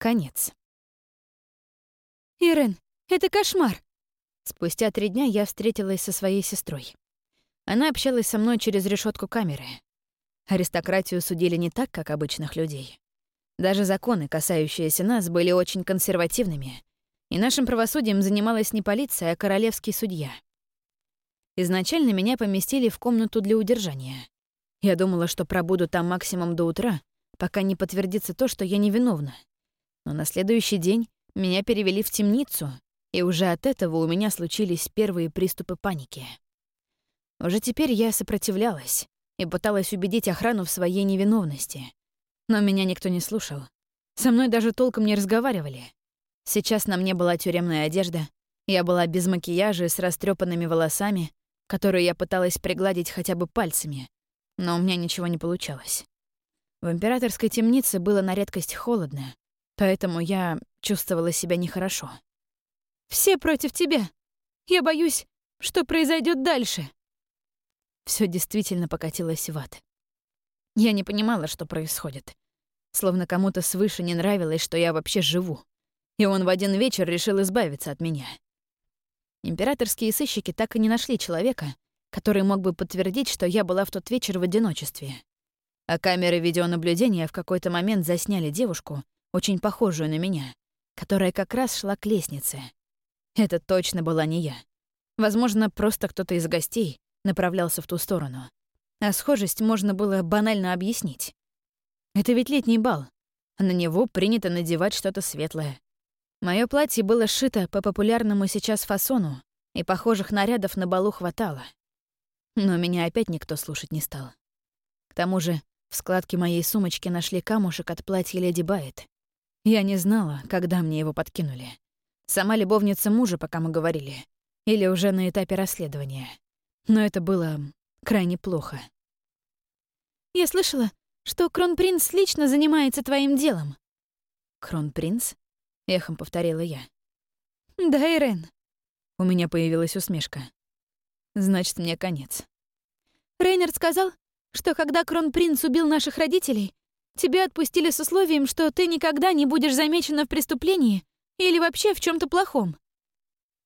Конец. «Ирен, это кошмар!» Спустя три дня я встретилась со своей сестрой. Она общалась со мной через решетку камеры. Аристократию судили не так, как обычных людей. Даже законы, касающиеся нас, были очень консервативными, и нашим правосудием занималась не полиция, а королевский судья. Изначально меня поместили в комнату для удержания. Я думала, что пробуду там максимум до утра, пока не подтвердится то, что я невиновна. Но на следующий день меня перевели в темницу, и уже от этого у меня случились первые приступы паники. Уже теперь я сопротивлялась и пыталась убедить охрану в своей невиновности. Но меня никто не слушал. Со мной даже толком не разговаривали. Сейчас на мне была тюремная одежда, я была без макияжа и с растрепанными волосами, которые я пыталась пригладить хотя бы пальцами, но у меня ничего не получалось. В императорской темнице было на редкость холодно, поэтому я чувствовала себя нехорошо. «Все против тебя. Я боюсь, что произойдет дальше». Все действительно покатилось в ад. Я не понимала, что происходит. Словно кому-то свыше не нравилось, что я вообще живу. И он в один вечер решил избавиться от меня. Императорские сыщики так и не нашли человека, который мог бы подтвердить, что я была в тот вечер в одиночестве. А камеры видеонаблюдения в какой-то момент засняли девушку, очень похожую на меня, которая как раз шла к лестнице. Это точно была не я. Возможно, просто кто-то из гостей направлялся в ту сторону. А схожесть можно было банально объяснить. Это ведь летний бал, на него принято надевать что-то светлое. Моё платье было сшито по популярному сейчас фасону, и похожих нарядов на балу хватало. Но меня опять никто слушать не стал. К тому же в складке моей сумочки нашли камушек от платья Леди Байет. Я не знала, когда мне его подкинули. Сама любовница мужа, пока мы говорили. Или уже на этапе расследования. Но это было крайне плохо. «Я слышала, что Кронпринц лично занимается твоим делом». «Кронпринц?» — эхом повторила я. «Да, Ирен». У меня появилась усмешка. Значит, мне конец. Рейнард сказал, что когда Кронпринц убил наших родителей, тебя отпустили с условием, что ты никогда не будешь замечена в преступлении или вообще в чем то плохом.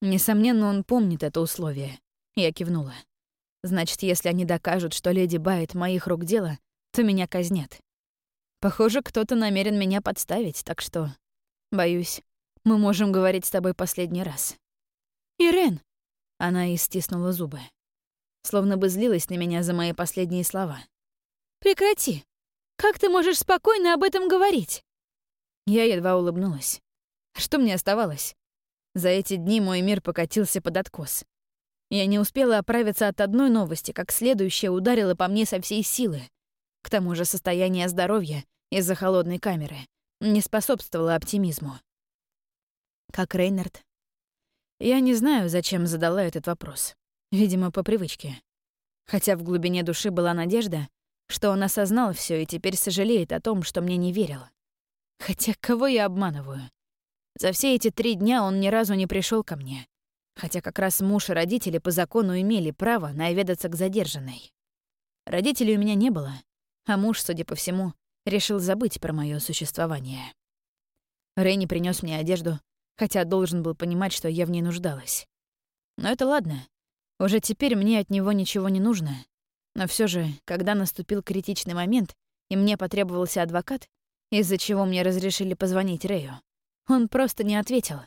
Несомненно, он помнит это условие. Я кивнула. Значит, если они докажут, что леди Байт моих рук дело, то меня казнят. Похоже, кто-то намерен меня подставить, так что Боюсь, мы можем говорить с тобой последний раз. Ирен! Она и стиснула зубы. Словно бы злилась на меня за мои последние слова. Прекрати! Как ты можешь спокойно об этом говорить? Я едва улыбнулась. Что мне оставалось? За эти дни мой мир покатился под откос. Я не успела оправиться от одной новости, как следующая ударила по мне со всей силы. К тому же состояние здоровья из-за холодной камеры не способствовало оптимизму. Как Рейнард? Я не знаю, зачем задала этот вопрос. Видимо, по привычке. Хотя в глубине души была надежда, что он осознал все и теперь сожалеет о том, что мне не верил. Хотя кого я обманываю? За все эти три дня он ни разу не пришел ко мне. Хотя как раз муж и родители по закону имели право наведаться к задержанной. Родителей у меня не было, а муж, судя по всему, решил забыть про мое существование. Рейни принес мне одежду, хотя должен был понимать, что я в ней нуждалась. Но это ладно. Уже теперь мне от него ничего не нужно. Но все же, когда наступил критичный момент, и мне потребовался адвокат, из-за чего мне разрешили позвонить Рэю, он просто не ответил.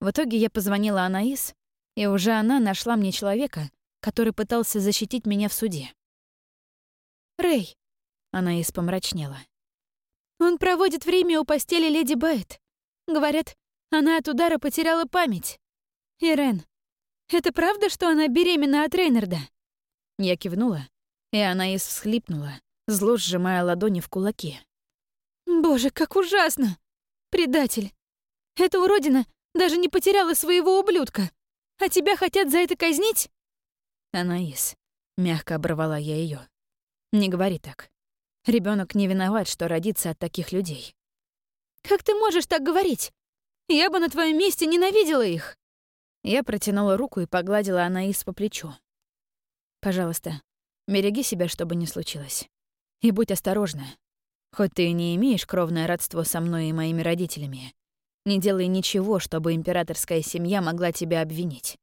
В итоге я позвонила Анаис, и уже она нашла мне человека, который пытался защитить меня в суде. «Рэй, она испомрачнела. «Он проводит время у постели леди Байт. Говорят, она от удара потеряла память. Ирен, это правда, что она беременна от Рейнарда?» Я кивнула, и она и всхлипнула, зло сжимая ладони в кулаки. «Боже, как ужасно! Предатель! Эта уродина даже не потеряла своего ублюдка, а тебя хотят за это казнить?» «Анаис», — мягко оборвала я ее. «Не говори так. Ребенок не виноват, что родится от таких людей. «Как ты можешь так говорить? Я бы на твоем месте ненавидела их!» Я протянула руку и погладила Анаис по плечу. «Пожалуйста, береги себя, чтобы не случилось. И будь осторожна. Хоть ты и не имеешь кровное родство со мной и моими родителями, не делай ничего, чтобы императорская семья могла тебя обвинить.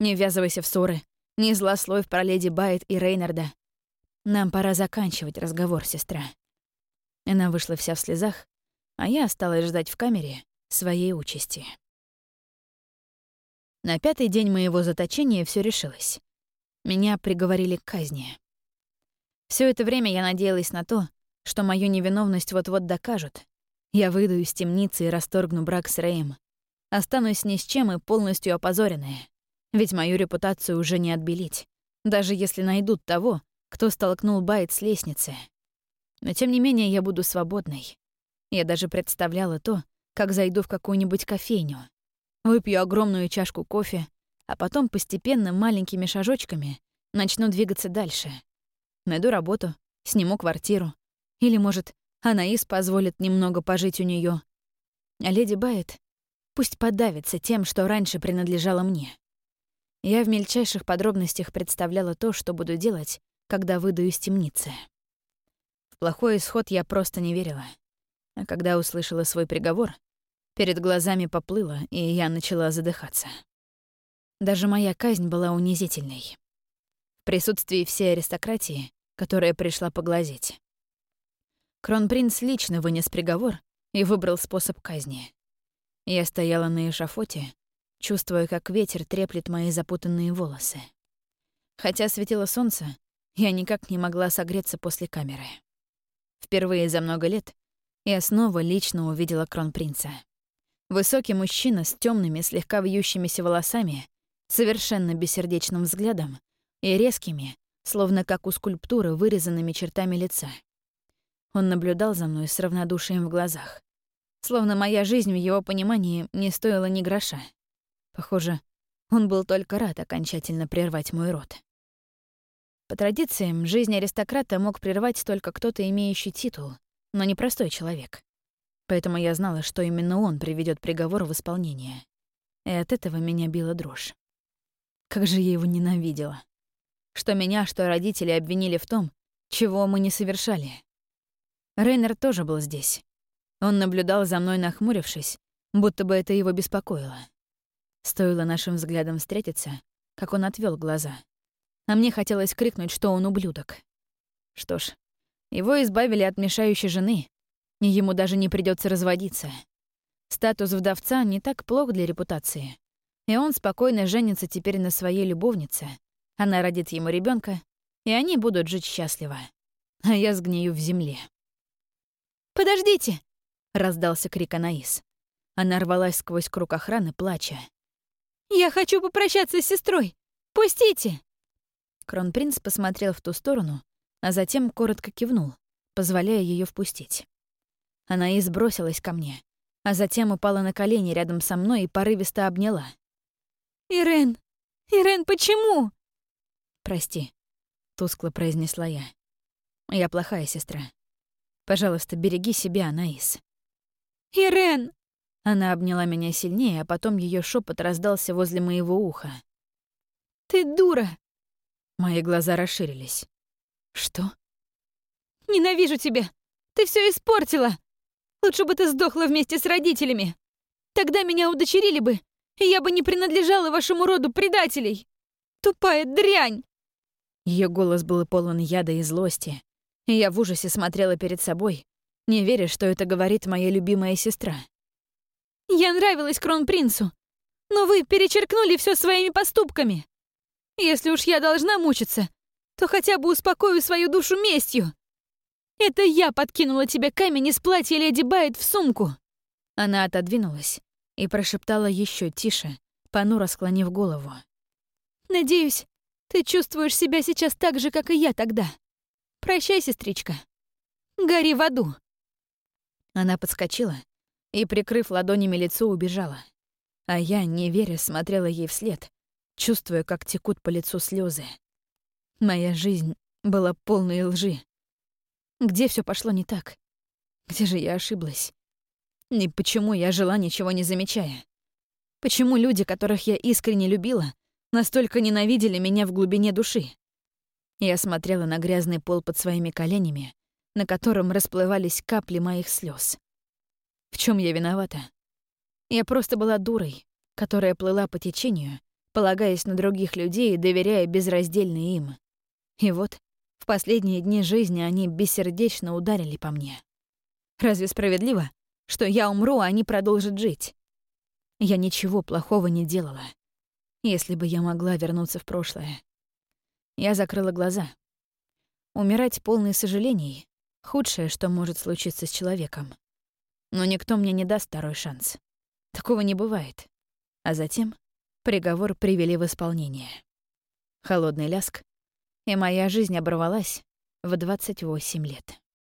Не ввязывайся в ссоры, не злословь про леди Байт и Рейнарда. Нам пора заканчивать разговор, сестра. Она вышла вся в слезах, а я осталась ждать в камере своей участи. На пятый день моего заточения все решилось. Меня приговорили к казни. Все это время я надеялась на то, что мою невиновность вот-вот докажут, я выйду из темницы и расторгну брак с Рэем. Останусь ни с чем и полностью опозоренная. Ведь мою репутацию уже не отбелить, даже если найдут того, кто столкнул Байт с лестницы. Но тем не менее я буду свободной. Я даже представляла то, как зайду в какую-нибудь кофейню, выпью огромную чашку кофе, а потом постепенно маленькими шажочками начну двигаться дальше. Найду работу, сниму квартиру. Или, может, Анаис позволит немного пожить у нее. А леди Байет пусть подавится тем, что раньше принадлежало мне. Я в мельчайших подробностях представляла то, что буду делать, когда выйду из темницы. В плохой исход я просто не верила. А когда услышала свой приговор, перед глазами поплыло, и я начала задыхаться. Даже моя казнь была унизительной. В присутствии всей аристократии, которая пришла поглазеть. Кронпринц лично вынес приговор и выбрал способ казни. Я стояла на эшафоте, чувствуя, как ветер треплет мои запутанные волосы. Хотя светило солнце, я никак не могла согреться после камеры. Впервые за много лет я снова лично увидела кронпринца. Высокий мужчина с темными, слегка вьющимися волосами, совершенно бессердечным взглядом и резкими, словно как у скульптуры, вырезанными чертами лица. Он наблюдал за мной с равнодушием в глазах. Словно моя жизнь в его понимании не стоила ни гроша. Похоже, он был только рад окончательно прервать мой род. По традициям, жизнь аристократа мог прервать только кто-то, имеющий титул, но не простой человек. Поэтому я знала, что именно он приведет приговор в исполнение. И от этого меня била дрожь. Как же я его ненавидела. Что меня, что родители обвинили в том, чего мы не совершали. Рейнер тоже был здесь. Он наблюдал за мной, нахмурившись, будто бы это его беспокоило. Стоило нашим взглядам встретиться, как он отвел глаза. А мне хотелось крикнуть, что он ублюдок. Что ж, его избавили от мешающей жены, и ему даже не придется разводиться. Статус вдовца не так плох для репутации. И он спокойно женится теперь на своей любовнице. Она родит ему ребенка, и они будут жить счастливо. А я сгнию в земле. «Подождите!» — раздался крик Анаис. Она рвалась сквозь круг охраны, плача. «Я хочу попрощаться с сестрой! Пустите!» Кронпринц посмотрел в ту сторону, а затем коротко кивнул, позволяя ее впустить. Анаис бросилась ко мне, а затем упала на колени рядом со мной и порывисто обняла. «Ирен! Ирен, почему?» «Прости», — тускло произнесла я. «Я плохая сестра. Пожалуйста, береги себя, Анаис». «Ирен!» Она обняла меня сильнее, а потом ее шепот раздался возле моего уха. «Ты дура!» Мои глаза расширились. «Что?» «Ненавижу тебя! Ты все испортила! Лучше бы ты сдохла вместе с родителями! Тогда меня удочерили бы, я бы не принадлежала вашему роду предателей! Тупая дрянь!» Ее голос был полон яда и злости, я в ужасе смотрела перед собой, не веря, что это говорит моя любимая сестра. «Я нравилась кронпринцу, но вы перечеркнули все своими поступками. Если уж я должна мучиться, то хотя бы успокою свою душу местью. Это я подкинула тебе камень из платья леди Байт в сумку». Она отодвинулась и прошептала еще тише, понуро склонив голову. «Надеюсь, ты чувствуешь себя сейчас так же, как и я тогда. Прощай, сестричка. Гори в аду. Она подскочила и, прикрыв ладонями лицо, убежала. А я, не веря, смотрела ей вслед, чувствуя, как текут по лицу слезы. Моя жизнь была полной лжи. Где все пошло не так? Где же я ошиблась? И почему я жила, ничего не замечая? Почему люди, которых я искренне любила, настолько ненавидели меня в глубине души? Я смотрела на грязный пол под своими коленями, на котором расплывались капли моих слез. В чем я виновата? Я просто была дурой, которая плыла по течению, полагаясь на других людей и доверяя безраздельно им. И вот, в последние дни жизни они бессердечно ударили по мне. Разве справедливо, что я умру, а они продолжат жить? Я ничего плохого не делала. Если бы я могла вернуться в прошлое. Я закрыла глаза. Умирать полный сожалений — худшее, что может случиться с человеком. Но никто мне не даст второй шанс. Такого не бывает. А затем приговор привели в исполнение. Холодный ляск, и моя жизнь оборвалась в 28 лет.